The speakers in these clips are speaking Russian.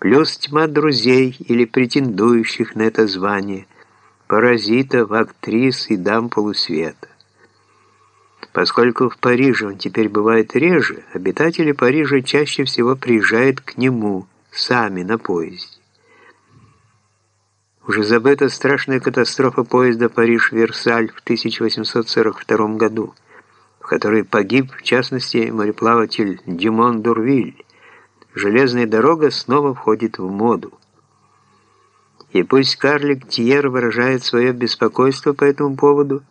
плюс тьма друзей или претендующих на это звание, паразитов, актрис и дам полусвета. Поскольку в Париже он теперь бывает реже, обитатели Парижа чаще всего приезжают к нему сами на поезде. Уже забыта страшная катастрофа поезда Париж-Версаль в 1842 году, в которой погиб, в частности, мореплаватель Дюмон Дурвиль. Железная дорога снова входит в моду. И пусть карлик Тьер выражает свое беспокойство по этому поводу,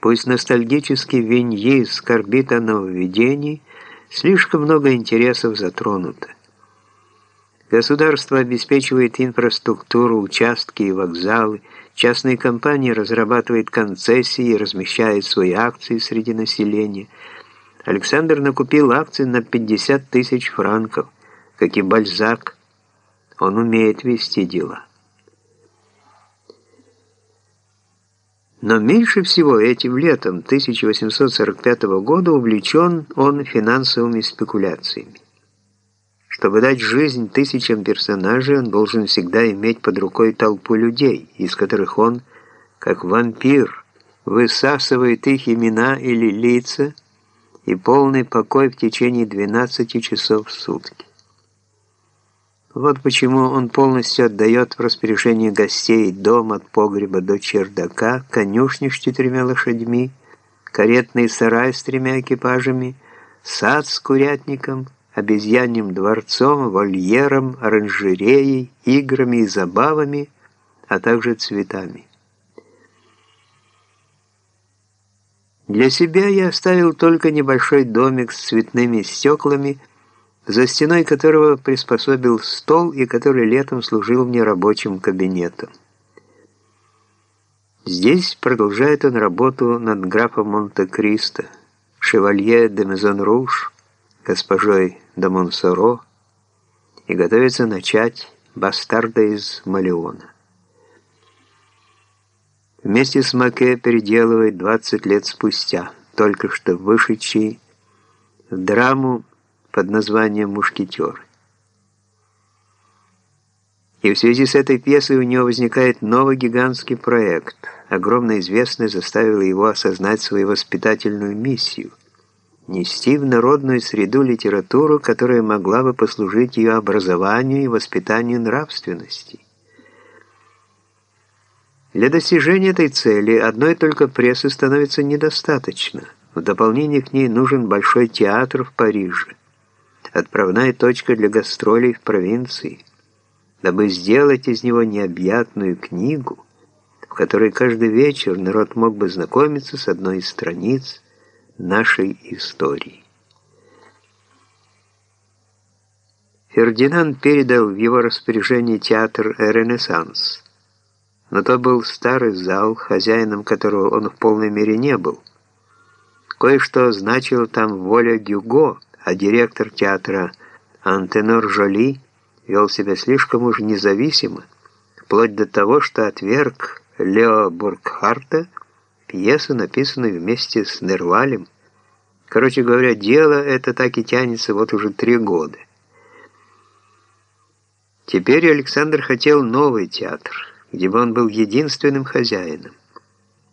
пусть ностальгический Виньи скорбит о нововведении, слишком много интересов затронуто. Государство обеспечивает инфраструктуру, участки и вокзалы, частные компании разрабатывают концессии и размещают свои акции среди населения. Александр накупил акции на 50 тысяч франков, как и Бальзак. Он умеет вести дела. Но меньше всего этим летом 1845 года увлечен он финансовыми спекуляциями. Чтобы дать жизнь тысячам персонажей, он должен всегда иметь под рукой толпу людей, из которых он, как вампир, высасывает их имена или лица и полный покой в течение 12 часов в сутки. Вот почему он полностью отдает в распоряжение гостей дом от погреба до чердака, конюшню с четырьмя лошадьми, каретный сарай с тремя экипажами, сад с курятником – обезьяньим дворцом, вольером, оранжереей, играми и забавами, а также цветами. Для себя я оставил только небольшой домик с цветными стеклами, за стеной которого приспособил стол и который летом служил мне рабочим кабинетом. Здесь продолжает он работу над графом Монте-Кристо, шевалье де Мезон-Руш, госпожой де Монсоро и готовится начать «Бастарда из Малеона». Вместе с Маке переделывает 20 лет спустя, только что вышедший драму под названием «Мушкетер». И в связи с этой пьесой у него возникает новый гигантский проект. Огромная известность заставила его осознать свою воспитательную миссию нести в народную среду литературу, которая могла бы послужить ее образованию и воспитанию нравственности. Для достижения этой цели одной только прессы становится недостаточно. В дополнение к ней нужен большой театр в Париже, отправная точка для гастролей в провинции, дабы сделать из него необъятную книгу, в которой каждый вечер народ мог бы знакомиться с одной из страниц, нашей истории. Фердинанд передал в его распоряжение театр «Ренессанс», но то был старый зал, хозяином которого он в полной мере не был. Кое-что значило там воля Гюго, а директор театра Антенор Жоли вел себя слишком уж независимо, вплоть до того, что отверг Лео Бургхарта – пьесу, написанную вместе с Нервалем. Короче говоря, дело это так и тянется вот уже три года. Теперь Александр хотел новый театр, где бы он был единственным хозяином.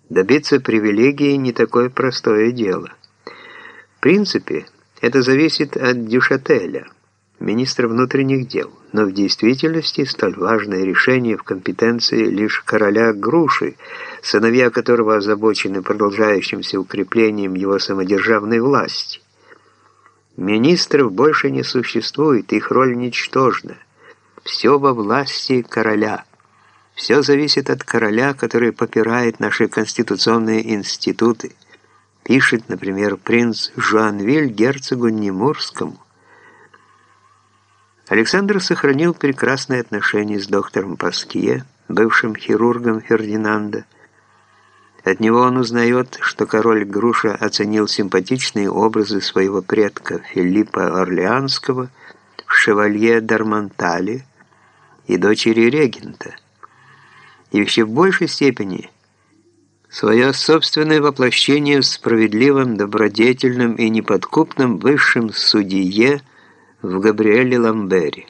Добиться привилегии не такое простое дело. В принципе, это зависит от Дюшателя – министра внутренних дел, но в действительности столь важное решение в компетенции лишь короля Груши, сыновья которого озабочены продолжающимся укреплением его самодержавной власти. Министров больше не существует, их роль ничтожна. Все во власти короля. Все зависит от короля, который попирает наши конституционные институты. Пишет, например, принц Жуанвиль герцогу Немурскому. Александр сохранил прекрасные отношения с доктором Паскье, бывшим хирургом Фердинанда. От него он узнает, что король Груша оценил симпатичные образы своего предка Филиппа Орлеанского в «Шевалье Дармонтале» и дочери регента. И еще в большей степени свое собственное воплощение в справедливом, добродетельном и неподкупном высшем судье – в Габриэле Ламбери.